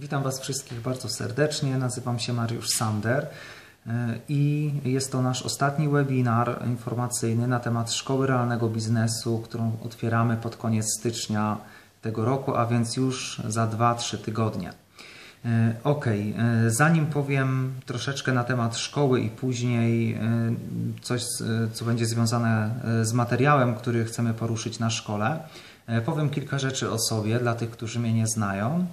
Witam Was wszystkich bardzo serdecznie. Nazywam się Mariusz Sander e, i jest to nasz ostatni webinar informacyjny na temat Szkoły Realnego Biznesu, którą otwieramy pod koniec stycznia tego roku, a więc już za 2-3 tygodnie. E, ok, e, zanim powiem troszeczkę na temat szkoły i później coś, co będzie związane z materiałem, który chcemy poruszyć na szkole, powiem kilka rzeczy o sobie dla tych, którzy mnie nie znają.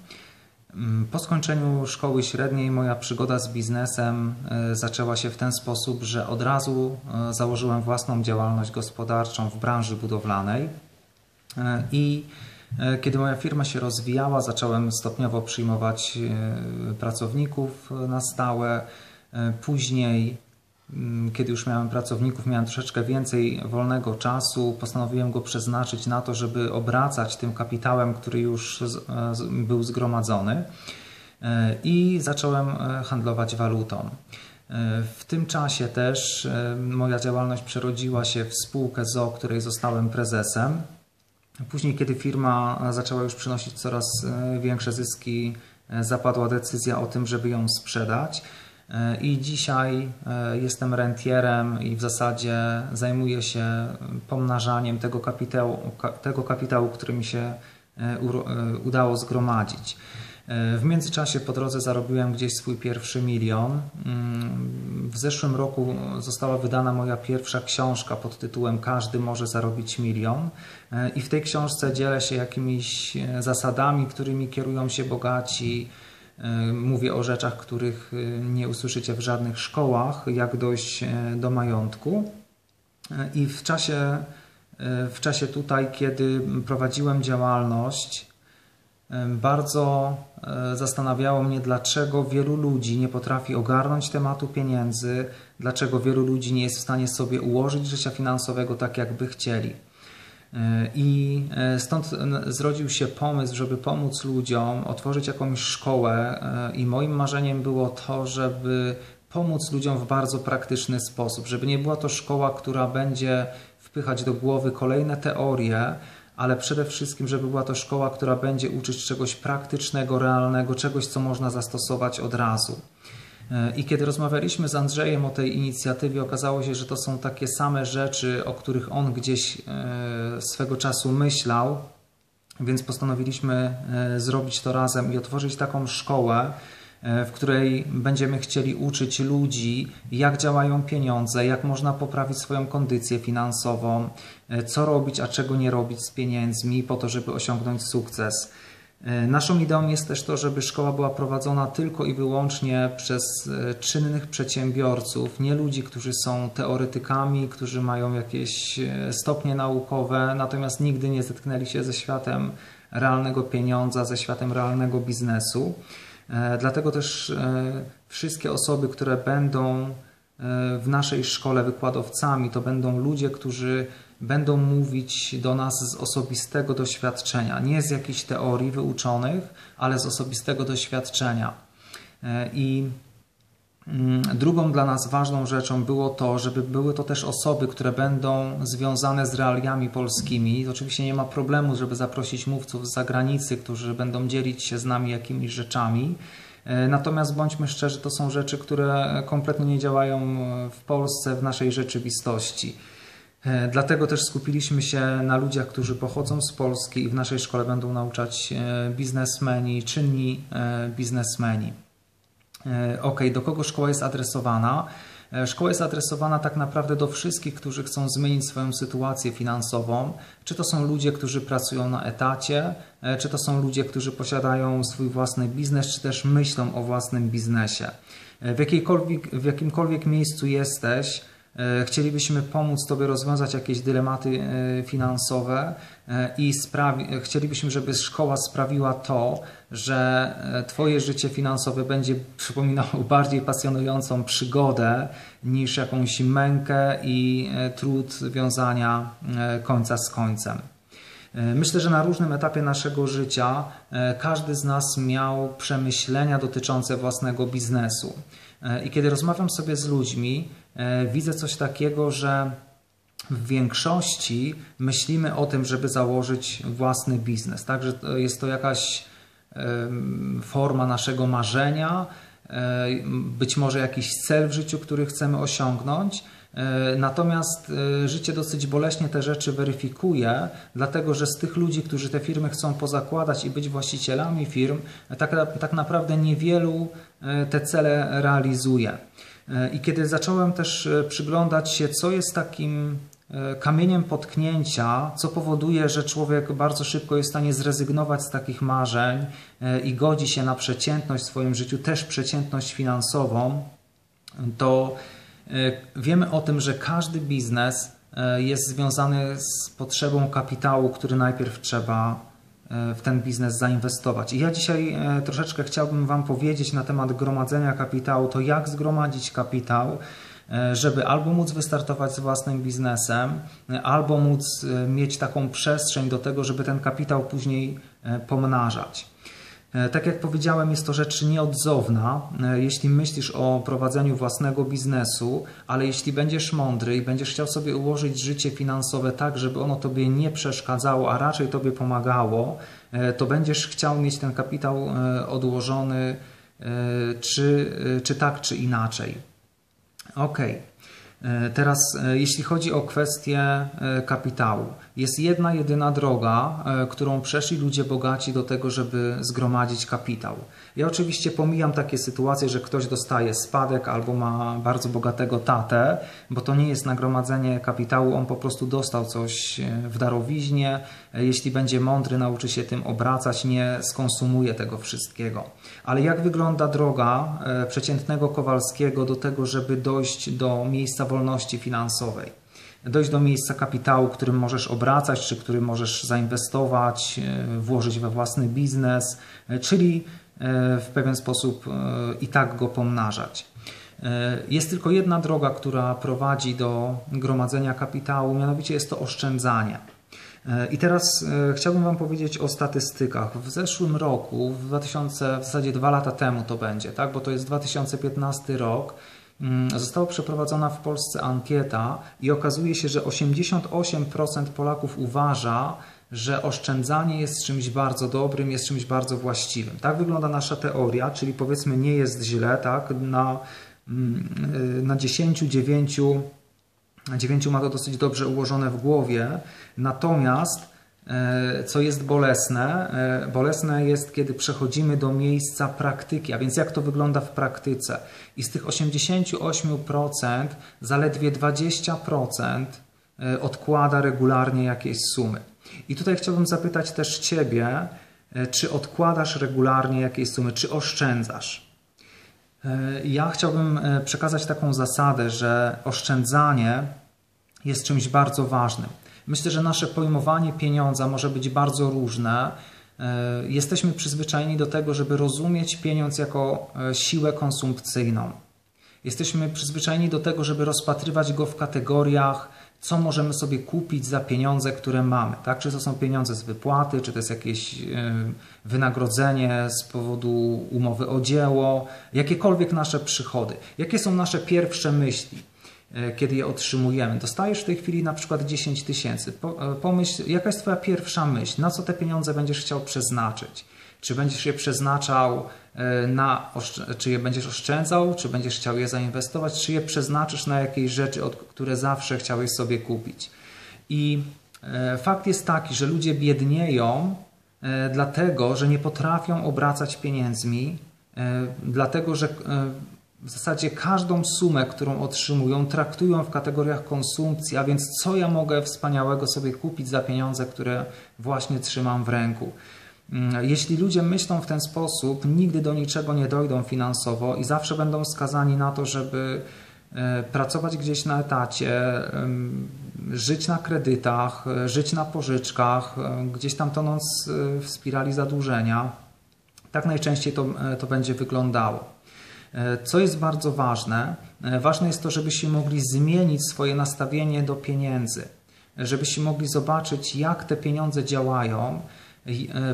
Mm, po skończeniu szkoły średniej moja przygoda z biznesem e, zaczęła się w ten sposób, że od razu e, założyłem własną działalność gospodarczą w branży budowlanej e, i kiedy moja firma się rozwijała, zacząłem stopniowo przyjmować pracowników na stałe. Później kiedy już miałem pracowników, miałem troszeczkę więcej wolnego czasu, postanowiłem go przeznaczyć na to, żeby obracać tym kapitałem, który już e, był zgromadzony e, i zacząłem e, handlować walutą. W tym czasie też moja działalność przerodziła się w spółkę ZO, której zostałem prezesem. Później, kiedy firma zaczęła już przynosić coraz większe zyski, zapadła decyzja o tym, żeby ją sprzedać. E, I dzisiaj e, jestem rentierem i w zasadzie zajmuję się pomnażaniem tego kapitału, tego kapitału który mi się e, udało zgromadzić. W międzyczasie po drodze zarobiłem gdzieś swój pierwszy milion. Mm, w zeszłym roku została wydana moja pierwsza książka pod tytułem Każdy może zarobić milion. I w tej książce dzielę się jakimiś zasadami, którymi kierują się bogaci mówię o rzeczach, których e, nie usłyszycie w żadnych szkołach, jak dojść e, do majątku. I w czasie, w czasie tutaj, kiedy prowadziłem działalność, bardzo zastanawiało mnie, dlaczego wielu ludzi nie potrafi ogarnąć tematu pieniędzy, dlaczego wielu ludzi nie jest w stanie sobie ułożyć życia finansowego tak, jakby chcieli. I e, stąd zrodził się pomysł, żeby pomóc ludziom, otworzyć jakąś szkołę. E, I moim marzeniem było to, żeby pomóc ludziom w bardzo praktyczny sposób, żeby nie była to szkoła, która będzie wpychać do głowy kolejne teorie, ale przede wszystkim, żeby była to szkoła, która będzie uczyć czegoś praktycznego, realnego, czegoś, co można zastosować od razu. I kiedy rozmawialiśmy z Andrzejem o tej inicjatywie, okazało się, że to są takie same rzeczy, o których on gdzieś e, swego czasu myślał, więc postanowiliśmy e, zrobić to razem i otworzyć taką szkołę, e, w której będziemy chcieli uczyć ludzi, jak działają pieniądze, jak można poprawić swoją kondycję finansową, co robić, a czego nie robić z pieniędzmi, po to, żeby osiągnąć sukces. E, naszą ideą jest też to, żeby szkoła była prowadzona tylko i wyłącznie przez e, czynnych przedsiębiorców, nie ludzi, którzy są teoretykami, którzy mają jakieś e, stopnie naukowe, natomiast nigdy nie zetknęli się ze światem realnego pieniądza, ze światem realnego biznesu. Dlatego też wszystkie osoby, które będą w naszej szkole wykładowcami, to będą ludzie, którzy będą mówić do nas z osobistego doświadczenia, nie z jakichś teorii wyuczonych, ale z osobistego doświadczenia. E, I mm, Drugą dla nas ważną rzeczą było to, żeby były to też osoby, które będą związane z realiami polskimi. Oczywiście nie ma problemu, żeby zaprosić mówców z zagranicy, którzy będą dzielić się z nami jakimiś rzeczami. E, natomiast bądźmy szczerzy, to są rzeczy, które kompletnie nie działają w Polsce, w naszej rzeczywistości. E, dlatego też skupiliśmy się na ludziach, którzy pochodzą z Polski i w naszej szkole będą nauczać e, biznesmeni, czynni e, biznesmeni. Ok, do kogo szkoła jest adresowana? Szkoła jest adresowana tak naprawdę do wszystkich, którzy chcą zmienić swoją sytuację finansową. Czy to są ludzie, którzy pracują na etacie, czy to są ludzie, którzy posiadają swój własny biznes, czy też myślą o własnym biznesie. W, w jakimkolwiek miejscu jesteś, chcielibyśmy pomóc Tobie rozwiązać jakieś dylematy e, finansowe e, i sprawi- chcielibyśmy, żeby szkoła sprawiła to, że Twoje życie finansowe będzie przypominało bardziej pasjonującą przygodę niż jakąś mękę i trud wiązania końca z końcem. Myślę, że na różnym etapie naszego życia każdy z nas miał przemyślenia dotyczące własnego biznesu. I kiedy rozmawiam sobie z ludźmi, E, widzę coś takiego, że w większości myślimy o tym, żeby założyć własny biznes. Także jest to jakaś forma naszego marzenia, być może jakiś cel w życiu, który chcemy osiągnąć. Natomiast życie dosyć boleśnie te rzeczy weryfikuje, dlatego że z tych ludzi, którzy te firmy chcą pozakładać i być właścicielami firm, tak, tak naprawdę niewielu te cele realizuje. I kiedy zacząłem też przyglądać się, co jest takim E, kamieniem potknięcia, co powoduje, że człowiek bardzo szybko jest w stanie zrezygnować z takich marzeń e, i godzi się na przeciętność w swoim życiu, też przeciętność finansową, to e, wiemy o tym, że każdy biznes jest związany z potrzebą kapitału, który najpierw trzeba w ten biznes zainwestować. I ja dzisiaj troszeczkę chciałbym Wam powiedzieć na temat gromadzenia kapitału, to jak zgromadzić kapitał, E, żeby albo móc wystartować z własnym biznesem, e, albo móc e, mieć taką przestrzeń do tego, żeby ten kapitał później pomnażać. Tak jak powiedziałem, jest to rzecz nieodzowna. Jeśli myślisz o prowadzeniu własnego biznesu, ale jeśli będziesz mądry i będziesz chciał sobie ułożyć życie finansowe tak, żeby ono tobie nie przeszkadzało, a raczej tobie pomagało, to będziesz chciał mieć ten kapitał odłożony czy, czy tak, czy inaczej. Ok. E, teraz, e, jeśli chodzi o kwestię e, kapitału, jest jedna jedyna droga, którą przeszli ludzie bogaci do tego, żeby zgromadzić kapitał. Ja oczywiście pomijam takie sytuacje, że ktoś dostaje spadek albo ma bardzo bogatego tatę, bo to nie jest nagromadzenie kapitału, on po prostu dostał coś w darowiźnie. Jeśli będzie mądry, nauczy się tym obracać, nie skonsumuje tego wszystkiego. Ale jak wygląda droga przeciętnego Kowalskiego do tego, żeby dojść do miejsca wolności finansowej? dojść do miejsca kapitału, którym możesz obracać, czy który możesz zainwestować, włożyć we własny biznes, czyli E, w pewien sposób e, i tak go pomnażać. E, jest tylko jedna droga, która prowadzi do gromadzenia kapitału, mianowicie jest to oszczędzanie. I teraz chciałbym Wam powiedzieć o statystykach. W zeszłym roku, w 2000, w zasadzie dwa lata temu to będzie, tak? bo to jest 2015 rok, mm, została przeprowadzona w Polsce ankieta i okazuje się, że 88% Polaków uważa, że oszczędzanie jest czymś bardzo dobrym, jest czymś bardzo właściwym. Tak wygląda nasza teoria, czyli powiedzmy nie jest źle, tak? Na, mm, na 10, 9, 9 ma to dosyć dobrze ułożone w głowie, natomiast e, co jest bolesne? E, bolesne jest, kiedy przechodzimy do miejsca praktyki, a więc jak to wygląda w praktyce. I z tych 88% zaledwie 20% e, odkłada regularnie jakieś sumy. I tutaj chciałbym zapytać też Ciebie, czy odkładasz regularnie jakieś sumy, czy oszczędzasz? E, ja chciałbym e, przekazać taką zasadę, że oszczędzanie jest czymś bardzo ważnym. Myślę, że nasze pojmowanie pieniądza może być bardzo różne. Jesteśmy przyzwyczajeni do tego, żeby rozumieć pieniądz jako siłę konsumpcyjną. Jesteśmy przyzwyczajeni do tego, żeby rozpatrywać go w kategoriach co możemy sobie kupić za pieniądze, które mamy. Tak? Czy to są pieniądze z wypłaty, czy to jest jakieś wynagrodzenie z powodu umowy o dzieło, jakiekolwiek nasze przychody. Jakie są nasze pierwsze myśli? E, kiedy je otrzymujemy. Dostajesz w tej chwili na przykład 10 tysięcy. E, pomyśl, jaka jest Twoja pierwsza myśl? Na co te pieniądze będziesz chciał przeznaczyć? Czy będziesz je przeznaczał e, na, czy je będziesz oszczędzał, czy będziesz chciał je zainwestować, czy je przeznaczysz na jakieś rzeczy, które zawsze chciałeś sobie kupić. I e, fakt jest taki, że ludzie biednieją e, dlatego, że nie potrafią obracać pieniędzmi, dlatego, że w zasadzie każdą sumę, którą otrzymują, traktują w kategoriach konsumpcji, a więc co ja mogę wspaniałego sobie kupić za pieniądze, które właśnie trzymam w ręku. Mm, jeśli ludzie myślą w ten sposób, nigdy do niczego nie dojdą finansowo i zawsze będą skazani na to, żeby e, pracować gdzieś na etacie, żyć na kredytach, e, żyć na pożyczkach, e, gdzieś tam tonąc w spirali zadłużenia. Tak najczęściej to, to będzie wyglądało. Co jest bardzo ważne? Ważne jest to, żebyście mogli zmienić swoje nastawienie do pieniędzy, żebyście mogli zobaczyć, jak te pieniądze działają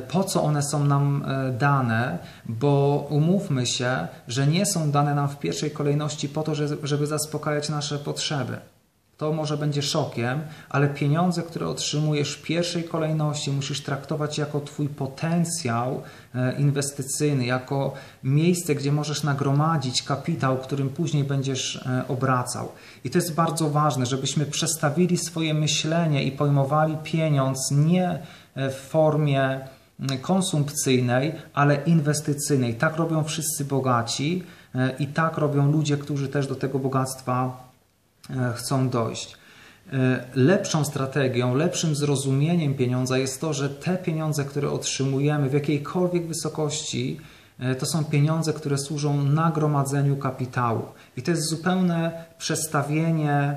po co one są nam e, dane, bo umówmy się, że nie są dane nam w pierwszej kolejności po to, żeby zaspokajać nasze potrzeby. To może będzie szokiem, ale pieniądze, które otrzymujesz w pierwszej kolejności, musisz traktować jako Twój potencjał e, inwestycyjny, jako miejsce, gdzie możesz nagromadzić kapitał, którym później będziesz e, obracał. I to jest bardzo ważne, żebyśmy przestawili swoje myślenie i pojmowali pieniądz nie e, w formie konsumpcyjnej, ale inwestycyjnej. Tak robią wszyscy bogaci i tak robią ludzie, którzy też do tego bogactwa E, chcą dojść. E, lepszą strategią, lepszym zrozumieniem pieniądza jest to, że te pieniądze, które otrzymujemy w jakiejkolwiek wysokości, e, to są pieniądze, które służą nagromadzeniu kapitału. I to jest zupełne przestawienie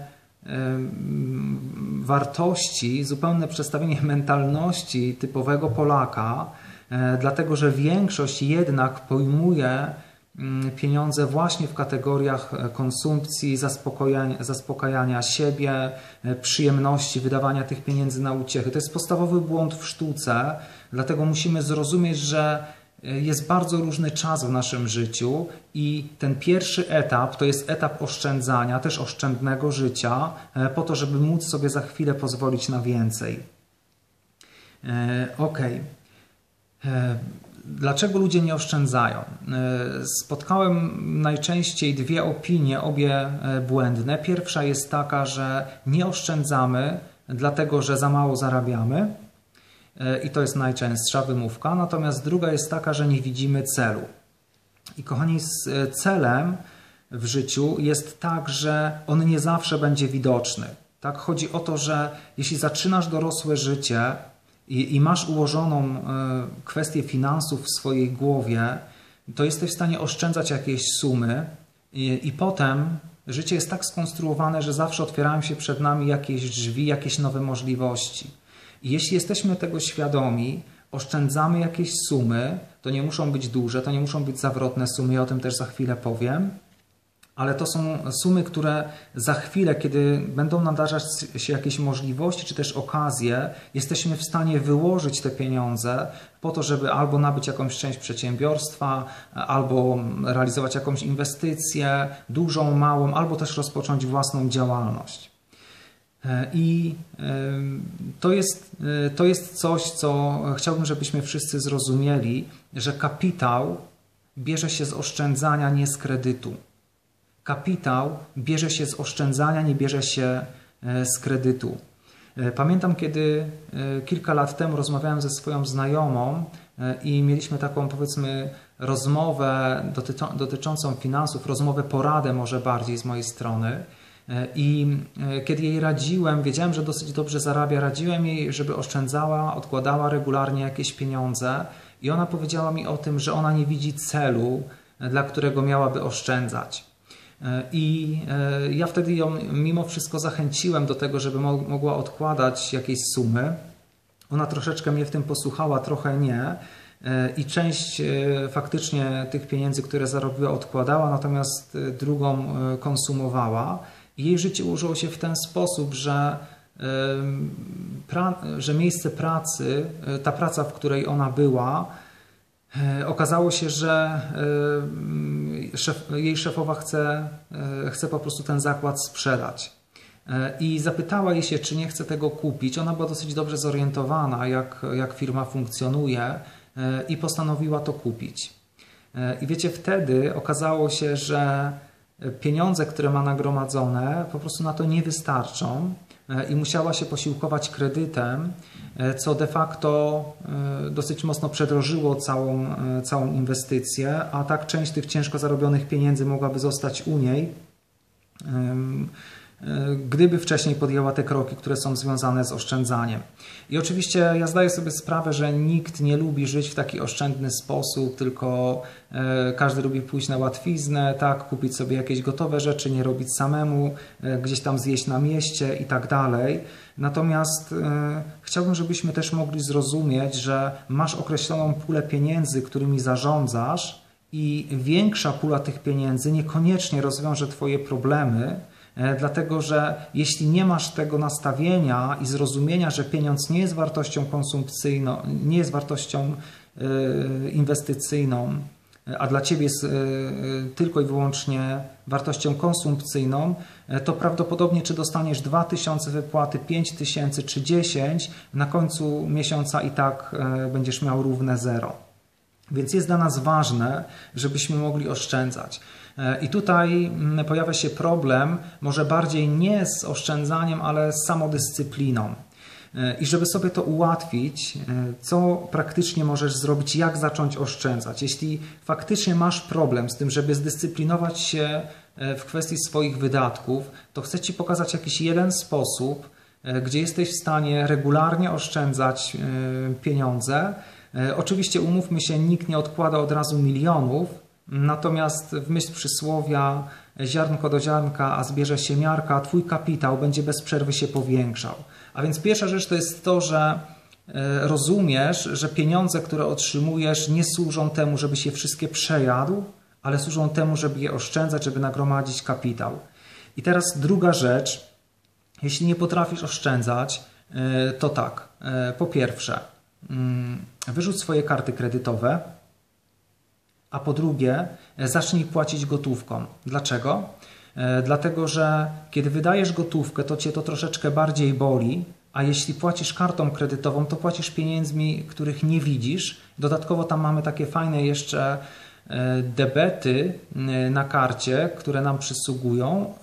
wartości, zupełne przestawienie mentalności typowego Polaka, dlatego że większość jednak pojmuje pieniądze właśnie w kategoriach e, konsumpcji, zaspokajania, zaspokajania siebie, e, przyjemności, wydawania tych pieniędzy na uciechy. To jest podstawowy błąd w sztuce, dlatego musimy zrozumieć, że e, jest bardzo różny czas w naszym życiu i ten pierwszy etap to jest etap oszczędzania, też oszczędnego życia, po to, żeby móc sobie za chwilę pozwolić na więcej. Ok. Dlaczego ludzie nie oszczędzają? E, spotkałem najczęściej dwie opinie, obie e, błędne. Pierwsza jest taka, że nie oszczędzamy, dlatego że za mało zarabiamy. E, I to jest najczęstsza wymówka. Natomiast druga jest taka, że nie widzimy celu. I kochani, z celem w życiu jest tak, że on nie zawsze będzie widoczny. Tak? Chodzi o to, że jeśli zaczynasz dorosłe życie, i, i masz ułożoną e, kwestię finansów w swojej głowie, to jesteś w stanie oszczędzać jakieś sumy i, i potem życie jest tak skonstruowane, że zawsze otwierają się przed nami jakieś drzwi, jakieś nowe możliwości. Jeśli jesteśmy tego świadomi, oszczędzamy jakieś sumy, to nie muszą być duże, to nie muszą być zawrotne sumy, ja o tym też za chwilę powiem, ale to są sumy, które za chwilę, kiedy będą nadarzać się jakieś możliwości czy też okazje, jesteśmy w stanie wyłożyć te pieniądze po to, żeby albo nabyć jakąś część przedsiębiorstwa, albo realizować jakąś inwestycję, dużą, małą, albo też rozpocząć własną działalność. E, I to jest, e, to jest coś, co chciałbym, żebyśmy wszyscy zrozumieli, że kapitał bierze się z oszczędzania, nie z kredytu. Kapitał bierze się z oszczędzania, nie bierze się e, z kredytu. Pamiętam, kiedy kilka lat temu rozmawiałem ze swoją znajomą i mieliśmy taką, powiedzmy, rozmowę dotyczącą finansów, rozmowę poradę może bardziej z mojej strony. I kiedy jej radziłem, wiedziałem, że dosyć dobrze zarabia, radziłem jej, żeby oszczędzała, odkładała regularnie jakieś pieniądze. I ona powiedziała mi o tym, że ona nie widzi celu, dla którego miałaby oszczędzać. E, I e, ja wtedy ją mimo wszystko zachęciłem do tego, żeby mogła odkładać jakieś sumy. Ona troszeczkę mnie w tym posłuchała, trochę nie. E, I część faktycznie tych pieniędzy, które zarobiła, odkładała, natomiast drugą konsumowała. Jej życie ułożyło się w ten sposób, że, że miejsce pracy, ta praca, w której ona była, E, okazało się, że e, szef, jej szefowa chce, e, chce po prostu ten zakład sprzedać. I zapytała jej się, czy nie chce tego kupić. Ona była dosyć dobrze zorientowana, jak, jak firma funkcjonuje, i postanowiła to kupić. I wiecie, wtedy okazało się, że pieniądze, które ma nagromadzone, po prostu na to nie wystarczą i musiała się posiłkować kredytem, E, co de facto e, dosyć mocno przedrożyło całą, e, całą inwestycję, a tak część tych ciężko zarobionych pieniędzy mogłaby zostać u niej. E, gdyby wcześniej podjęła te kroki, które są związane z oszczędzaniem. I oczywiście ja zdaję sobie sprawę, że nikt nie lubi żyć w taki oszczędny sposób, tylko e, każdy lubi pójść na łatwiznę, tak, kupić sobie jakieś gotowe rzeczy, nie robić samemu, e, gdzieś tam zjeść na mieście i tak dalej. Natomiast chciałbym, żebyśmy też mogli zrozumieć, że masz określoną pulę pieniędzy, którymi zarządzasz i większa pula tych pieniędzy niekoniecznie rozwiąże Twoje problemy, E, dlatego że jeśli nie masz tego nastawienia i zrozumienia, że pieniądz nie jest wartością konsumpcyjną, nie jest wartością e, inwestycyjną, a dla Ciebie jest tylko i wyłącznie wartością konsumpcyjną, to prawdopodobnie czy dostaniesz 2000 wypłaty, 5000 czy 10, na końcu miesiąca i tak będziesz miał równe zero. Więc jest dla nas ważne, żebyśmy mogli oszczędzać. E, I tutaj mm, pojawia się problem, może bardziej nie z oszczędzaniem, ale z samodyscypliną. E, I żeby sobie to ułatwić, e, co praktycznie możesz zrobić, jak zacząć oszczędzać? Jeśli faktycznie masz problem z tym, żeby zdyscyplinować się w kwestii swoich wydatków, to chcę Ci pokazać jakiś jeden sposób, gdzie jesteś w stanie regularnie oszczędzać pieniądze. Oczywiście umówmy się, nikt nie odkłada od razu milionów, Natomiast w myśl przysłowia ziarnko do ziarnka, a zbierze się miarka, twój kapitał będzie bez przerwy się powiększał. A więc pierwsza rzecz to jest to, że e, rozumiesz, że pieniądze, które otrzymujesz, nie służą temu, żeby się wszystkie przejadł, ale służą temu, żeby je oszczędzać, żeby nagromadzić kapitał. I teraz druga rzecz, jeśli nie potrafisz oszczędzać, e, to tak. E, po pierwsze, mm, wyrzuć swoje karty kredytowe, a po drugie e, zacznij płacić gotówką. Dlaczego? E, dlatego, że kiedy wydajesz gotówkę, to cię to troszeczkę bardziej boli, a jeśli płacisz kartą kredytową, to płacisz pieniędzmi, których nie widzisz. Dodatkowo tam mamy takie fajne jeszcze e, debety na karcie, które nam przysługują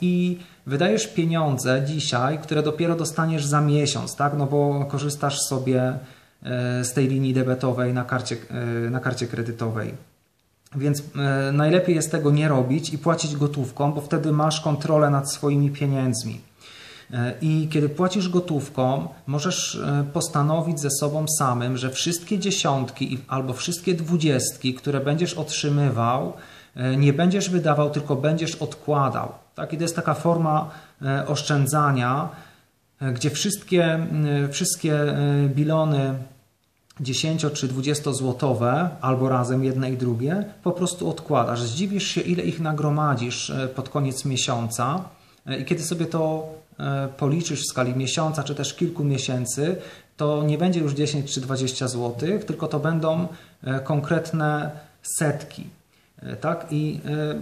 i wydajesz pieniądze dzisiaj, które dopiero dostaniesz za miesiąc, tak? No bo korzystasz sobie z tej linii debetowej na karcie, na karcie kredytowej. Więc e, najlepiej jest tego nie robić i płacić gotówką, bo wtedy masz kontrolę nad swoimi pieniędzmi. E, I kiedy płacisz gotówką, możesz e, postanowić ze sobą samym, że wszystkie dziesiątki albo wszystkie dwudziestki, które będziesz otrzymywał, nie będziesz wydawał, tylko będziesz odkładał. Tak? I to jest taka forma oszczędzania, gdzie wszystkie, wszystkie bilony 10 czy 20 złotowe, albo razem jedne i drugie, po prostu odkładasz. Zdziwisz się, ile ich nagromadzisz e, pod koniec miesiąca e, i kiedy sobie to e, policzysz w skali miesiąca, czy też kilku miesięcy, to nie będzie już 10 czy 20 złotych, tylko to będą konkretne setki. Tak? I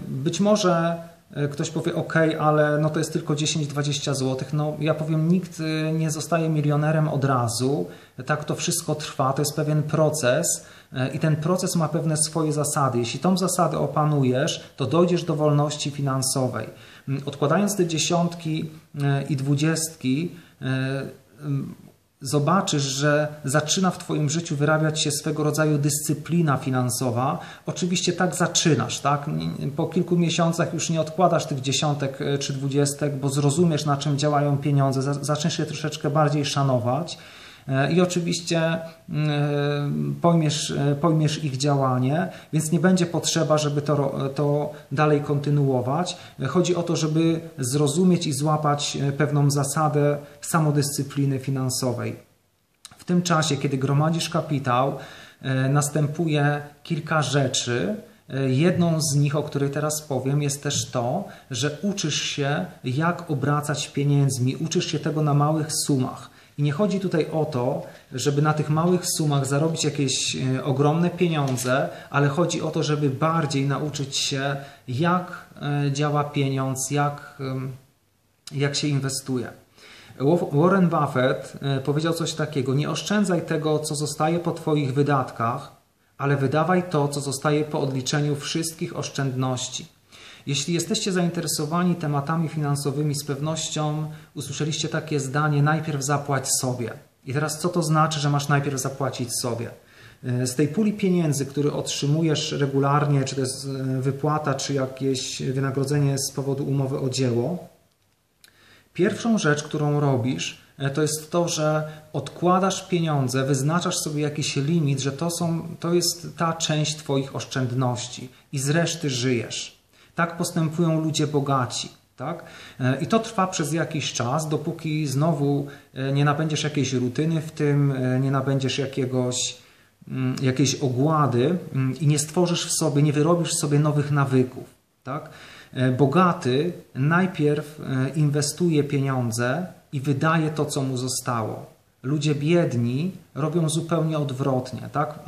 być może E, ktoś powie, ok, ale no to jest tylko 10-20 zł. No ja powiem, nikt e, nie zostaje milionerem od razu. Tak to wszystko trwa, to jest pewien proces e, i ten proces ma pewne swoje zasady. Jeśli tą zasadę opanujesz, to dojdziesz do wolności finansowej. Mm, odkładając te dziesiątki i dwudziestki, zobaczysz, że zaczyna w Twoim życiu wyrabiać się swego rodzaju dyscyplina finansowa. Oczywiście tak zaczynasz, tak? Po kilku miesiącach już nie odkładasz tych dziesiątek e, czy dwudziestek, bo zrozumiesz, na czym działają pieniądze, zaczniesz je troszeczkę bardziej szanować. E, i oczywiście mm, e, pojmiesz, e, pojmiesz ich działanie, więc nie będzie potrzeba, żeby to, to dalej kontynuować. Chodzi o to, żeby zrozumieć i złapać pewną zasadę samodyscypliny finansowej. W tym czasie, kiedy gromadzisz kapitał, następuje kilka rzeczy, Jedną z nich, o której teraz powiem, jest też to, że uczysz się, jak obracać pieniędzmi, uczysz się tego na małych sumach. I nie chodzi tutaj o to, żeby na tych małych sumach zarobić jakieś e, ogromne pieniądze, ale chodzi o to, żeby bardziej nauczyć się, jak e, działa pieniądz, jak, jak się inwestuje. Warren Buffett e, powiedział coś takiego: Nie oszczędzaj tego, co zostaje po Twoich wydatkach, ale wydawaj to, co zostaje po odliczeniu wszystkich oszczędności. Jeśli jesteście zainteresowani tematami finansowymi, z pewnością usłyszeliście takie zdanie: najpierw zapłać sobie. I teraz co to znaczy, że masz najpierw zapłacić sobie? E, z tej puli pieniędzy, który otrzymujesz regularnie, czy to jest e, wypłata, czy jakieś wynagrodzenie z powodu umowy o dzieło, pierwszą rzecz, którą robisz, e, to jest to, że odkładasz pieniądze, wyznaczasz sobie jakiś limit, że to, są, to jest ta część Twoich oszczędności i z reszty żyjesz. Tak postępują ludzie bogaci. Tak? E, I to trwa przez jakiś czas, dopóki znowu e, nie nabędziesz jakiejś rutyny w tym, e, nie nabędziesz jakiegoś, mm, jakiejś ogłady mm, i nie stworzysz w sobie, nie wyrobisz sobie nowych nawyków. Tak? Bogaty najpierw inwestuje pieniądze i wydaje to, co mu zostało. Ludzie biedni robią zupełnie odwrotnie. Tak?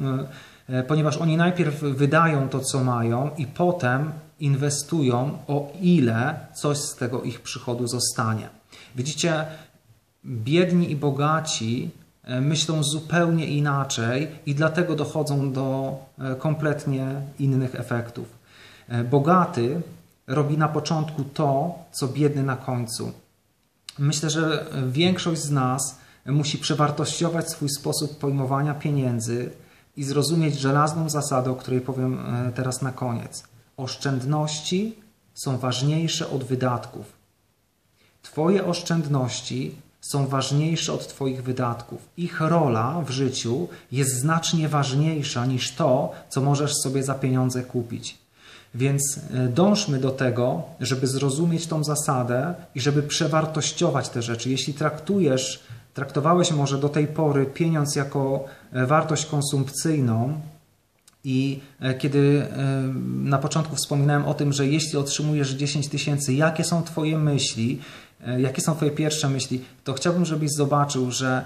ponieważ oni najpierw wydają to, co mają, i potem inwestują, o ile coś z tego ich przychodu zostanie. Widzicie, biedni i bogaci e, myślą zupełnie inaczej i dlatego dochodzą do e, kompletnie innych efektów. Bogaty robi na początku to, co biedny na końcu. Myślę, że większość z nas musi przewartościować swój sposób pojmowania pieniędzy i zrozumieć żelazną zasadę, o której powiem e, teraz na koniec. Oszczędności są ważniejsze od wydatków. Twoje oszczędności są ważniejsze od Twoich wydatków. Ich rola w życiu jest znacznie ważniejsza niż to, co możesz sobie za pieniądze kupić. Więc e, dążmy do tego, żeby zrozumieć tą zasadę i żeby przewartościować te rzeczy. Jeśli traktujesz, traktowałeś może do tej pory pieniądz jako e, wartość konsumpcyjną, i e, kiedy na początku wspominałem o tym, że jeśli otrzymujesz 10 tysięcy, jakie są Twoje myśli, jakie są Twoje pierwsze myśli, to chciałbym, żebyś zobaczył, że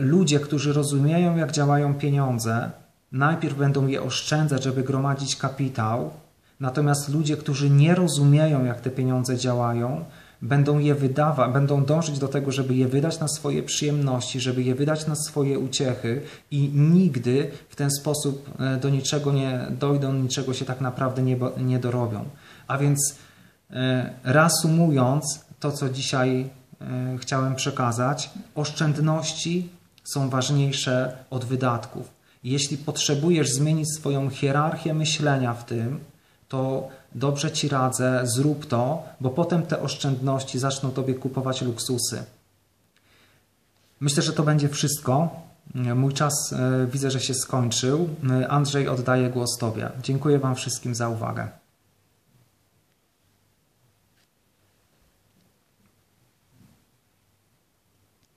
ludzie, którzy rozumieją, jak działają pieniądze, najpierw będą je oszczędzać, żeby gromadzić kapitał, Natomiast ludzie, którzy nie rozumieją, jak te pieniądze działają, będą je wydawać, będą dążyć do tego, żeby je wydać na swoje przyjemności, żeby je wydać na swoje uciechy i nigdy w ten sposób e, do niczego nie dojdą, niczego się tak naprawdę nie, nie dorobią. A więc e, reasumując to, co dzisiaj e, chciałem przekazać, oszczędności są ważniejsze od wydatków. Jeśli potrzebujesz zmienić swoją hierarchię myślenia w tym, to dobrze ci radzę, zrób to, bo potem te oszczędności zaczną tobie kupować luksusy. Myślę, że to będzie wszystko. Mój czas e, widzę, że się skończył. Andrzej, oddaję głos Tobie. Dziękuję Wam wszystkim za uwagę.